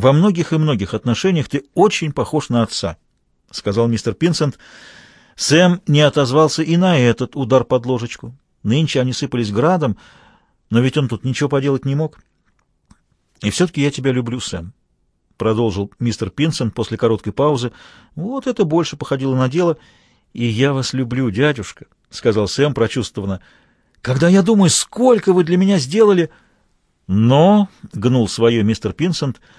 во многих и многих отношениях ты очень похож на отца», — сказал мистер Пинсент. Сэм не отозвался и на этот удар под ложечку. Нынче они сыпались градом, но ведь он тут ничего поделать не мог. «И все-таки я тебя люблю, Сэм», — продолжил мистер Пинсент после короткой паузы. «Вот это больше походило на дело. И я вас люблю, дядюшка», — сказал Сэм прочувствованно. «Когда я думаю, сколько вы для меня сделали...» «Но», — гнул свое мистер Пинсент, —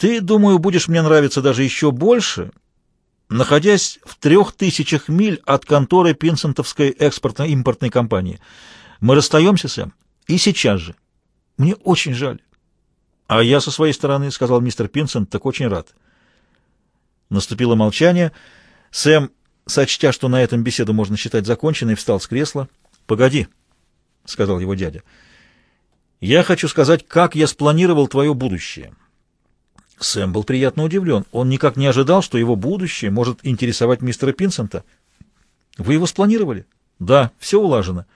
«ты, думаю, будешь мне нравиться даже еще больше, находясь в трех тысячах миль от конторы Пинсентовской экспортно-импортной компании. Мы расстаемся, Сэм, и сейчас же. Мне очень жаль». «А я со своей стороны», — сказал мистер Пинсент, — «так очень рад». Наступило молчание. Сэм, сочтя, что на этом беседу можно считать законченной, встал с кресла. «Погоди», — сказал его дядя, — я хочу сказать, как я спланировал твое будущее. Сэм был приятно удивлен. Он никак не ожидал, что его будущее может интересовать мистера Пинсента. Вы его спланировали? Да, все улажено.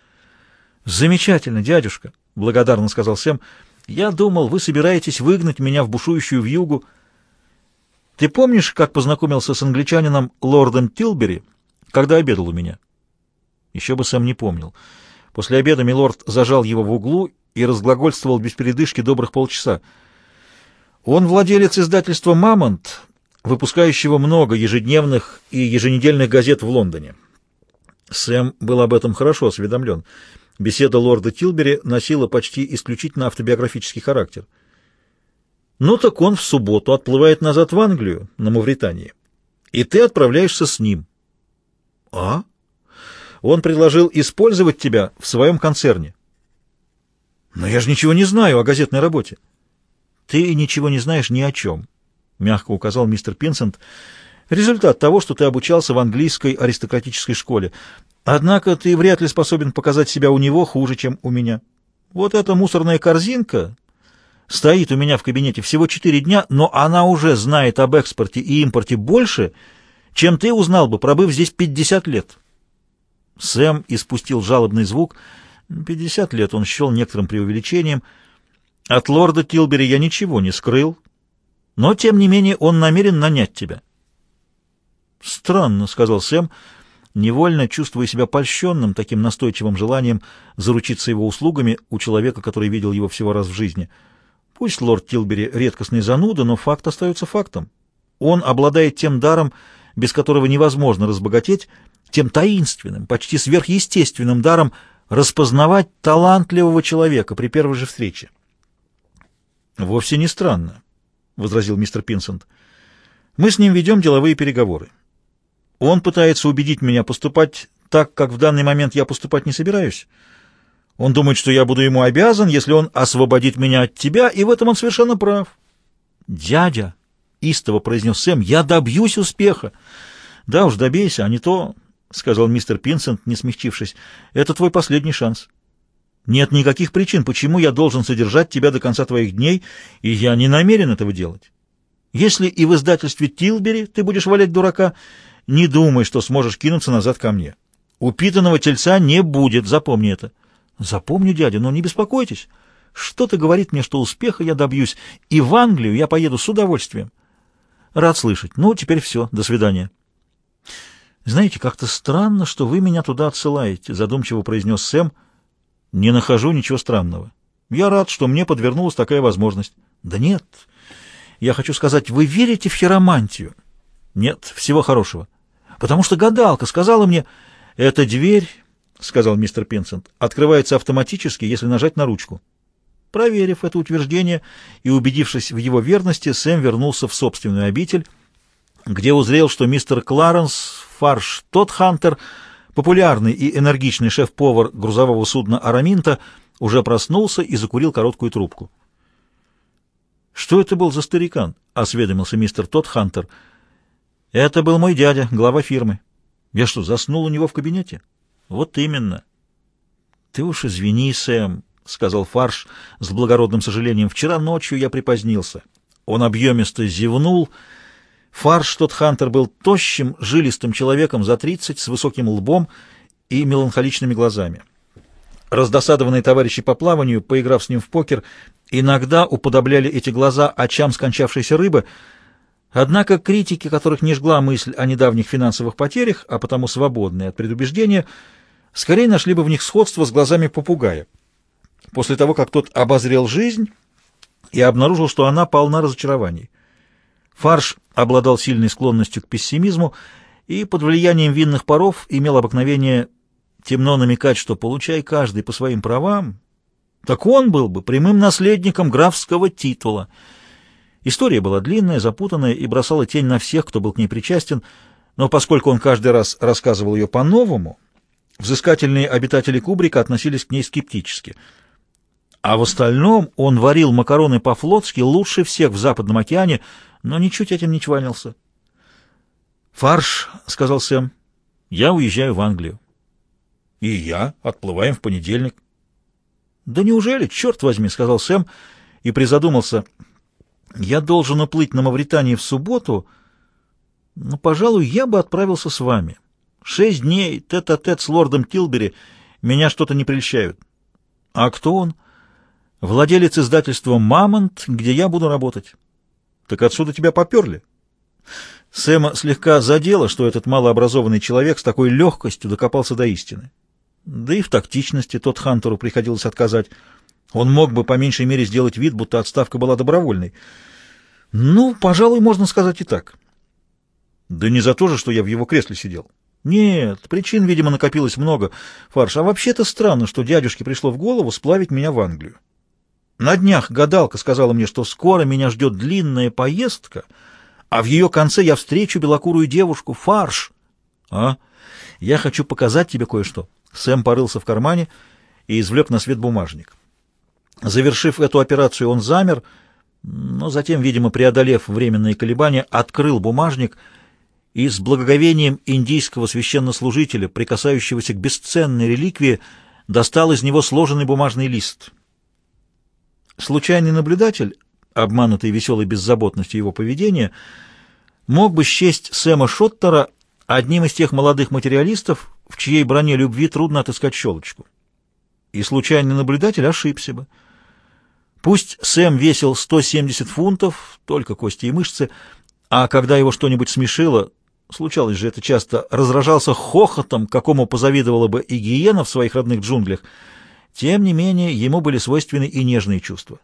Замечательно, дядюшка, благодарно сказал Сэм. Я думал, вы собираетесь выгнать меня в бушующую вьюгу. Ты помнишь, как познакомился с англичанином лордом Тилбери, когда обедал у меня? Еще бы Сэм не помнил. После обеда милорд зажал его в углу и разглагольствовал без передышки добрых полчаса. Он владелец издательства «Мамонт», выпускающего много ежедневных и еженедельных газет в Лондоне. Сэм был об этом хорошо осведомлен. Беседа лорда Тилбери носила почти исключительно автобиографический характер. Ну так он в субботу отплывает назад в Англию, на Мавритании, и ты отправляешься с ним. А? Он предложил использовать тебя в своем концерне. Но я же ничего не знаю о газетной работе. Ты ничего не знаешь ни о чем, мягко указал мистер Пинсент. Результат того, что ты обучался в английской аристократической школе. Однако ты вряд ли способен показать себя у него хуже, чем у меня. Вот эта мусорная корзинка стоит у меня в кабинете всего четыре дня, но она уже знает об экспорте и импорте больше, чем ты узнал бы, пробыв здесь пятьдесят лет. Сэм испустил жалобный звук — Пятьдесят лет он счел некоторым преувеличением. От лорда Тилбери я ничего не скрыл, но, тем не менее, он намерен нанять тебя. «Странно», — сказал Сэм, невольно чувствуя себя польщенным таким настойчивым желанием заручиться его услугами у человека, который видел его всего раз в жизни. Пусть лорд Тилбери редкостный зануда, но факт остается фактом. Он обладает тем даром, без которого невозможно разбогатеть, тем таинственным, почти сверхъестественным даром — распознавать талантливого человека при первой же встрече. «Вовсе не странно», — возразил мистер Пинсент. «Мы с ним ведем деловые переговоры. Он пытается убедить меня поступать так, как в данный момент я поступать не собираюсь. Он думает, что я буду ему обязан, если он освободит меня от тебя, и в этом он совершенно прав». «Дядя», — истово произнес Сэм, — «я добьюсь успеха». «Да уж, добейся, а не то...» — сказал мистер Пинсент, не смягчившись, — это твой последний шанс. Нет никаких причин, почему я должен содержать тебя до конца твоих дней, и я не намерен этого делать. Если и в издательстве Тилбери ты будешь валять дурака, не думай, что сможешь кинуться назад ко мне. Упитанного тельца не будет, запомни это. Запомню, дядя, но не беспокойтесь. Что-то говорит мне, что успеха я добьюсь, и в Англию я поеду с удовольствием. Рад слышать. Ну, теперь все. До свидания. «Знаете, как-то странно, что вы меня туда отсылаете», — задумчиво произнес Сэм. «Не нахожу ничего странного. Я рад, что мне подвернулась такая возможность». «Да нет. Я хочу сказать, вы верите в хиромантию?» «Нет, всего хорошего. Потому что гадалка сказала мне...» «Эта дверь, — сказал мистер Пинсент, — открывается автоматически, если нажать на ручку». Проверив это утверждение и убедившись в его верности, Сэм вернулся в собственную обитель, где узрел, что мистер Кларенс Фарш Тодхантер, популярный и энергичный шеф-повар грузового судна «Араминта», уже проснулся и закурил короткую трубку. «Что это был за старикан?» — осведомился мистер Тодхантер. «Это был мой дядя, глава фирмы. Я что, заснул у него в кабинете?» «Вот именно». «Ты уж извини, Сэм», — сказал Фарш с благородным сожалением. «Вчера ночью я припозднился». Он объемисто зевнул — тот Хантер был тощим, жилистым человеком за тридцать, с высоким лбом и меланхоличными глазами. Раздосадованные товарищи по плаванию, поиграв с ним в покер, иногда уподобляли эти глаза очам скончавшейся рыбы, однако критики, которых не жгла мысль о недавних финансовых потерях, а потому свободные от предубеждения, скорее нашли бы в них сходство с глазами попугая. После того, как тот обозрел жизнь и обнаружил, что она полна разочарований. Фарш обладал сильной склонностью к пессимизму и под влиянием винных паров имел обыкновение темно намекать, что получай каждый по своим правам, так он был бы прямым наследником графского титула. История была длинная, запутанная и бросала тень на всех, кто был к ней причастен, но поскольку он каждый раз рассказывал ее по-новому, взыскательные обитатели Кубрика относились к ней скептически. А в остальном он варил макароны по-флотски лучше всех в Западном океане, но ничуть этим не чванился. «Фарш», — сказал Сэм, — «я уезжаю в Англию». «И я. Отплываем в понедельник». «Да неужели? Черт возьми», — сказал Сэм и призадумался. «Я должен уплыть на Мавритании в субботу, но, пожалуй, я бы отправился с вами. Шесть дней тет-а-тет -тет с лордом Тилбери меня что-то не прельщают». «А кто он?» «Владелец издательства «Мамонт», где я буду работать». «Так отсюда тебя поперли?» Сэма слегка задело, что этот малообразованный человек с такой легкостью докопался до истины. Да и в тактичности тот Хантеру приходилось отказать. Он мог бы по меньшей мере сделать вид, будто отставка была добровольной. Ну, пожалуй, можно сказать и так. Да не за то же, что я в его кресле сидел. Нет, причин, видимо, накопилось много. Фарш, а вообще-то странно, что дядюшке пришло в голову сплавить меня в Англию. На днях гадалка сказала мне, что скоро меня ждет длинная поездка, а в ее конце я встречу белокурую девушку. Фарш! А? Я хочу показать тебе кое-что. Сэм порылся в кармане и извлек на свет бумажник. Завершив эту операцию, он замер, но затем, видимо, преодолев временные колебания, открыл бумажник и с благоговением индийского священнослужителя, прикасающегося к бесценной реликвии, достал из него сложенный бумажный лист. Случайный наблюдатель, обманутый веселой беззаботностью его поведения, мог бы счесть Сэма Шоттера одним из тех молодых материалистов, в чьей броне любви трудно отыскать щелочку. И случайный наблюдатель ошибся бы. Пусть Сэм весил 170 фунтов, только кости и мышцы, а когда его что-нибудь смешило, случалось же это часто, разражался хохотом, какому позавидовала бы и гиена в своих родных джунглях, тем не менее ему были свойственны и нежные чувства.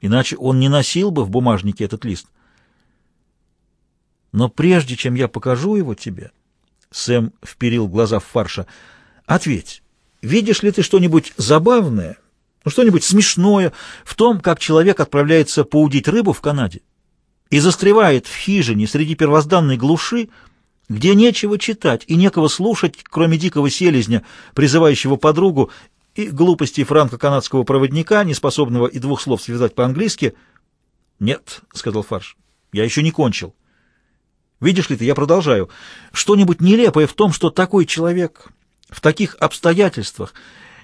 Иначе он не носил бы в бумажнике этот лист. Но прежде чем я покажу его тебе, Сэм вперил глаза в фарша. «Ответь, видишь ли ты что-нибудь забавное, ну, что-нибудь смешное в том, как человек отправляется поудить рыбу в Канаде и застревает в хижине среди первозданной глуши, где нечего читать и некого слушать, кроме дикого селезня, призывающего подругу, и глупости франко-канадского проводника, не способного и двух слов связать по-английски?» «Нет», — сказал Фарш, — «я еще не кончил». Видишь ли ты, я продолжаю. Что-нибудь нелепое в том, что такой человек в таких обстоятельствах,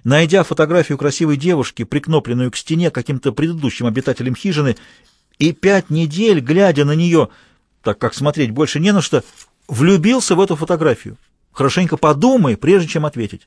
найдя фотографию красивой девушки, прикнопленную к стене каким-то предыдущим обитателем хижины, и пять недель, глядя на нее, так как смотреть больше не на что, влюбился в эту фотографию. Хорошенько подумай, прежде чем ответить.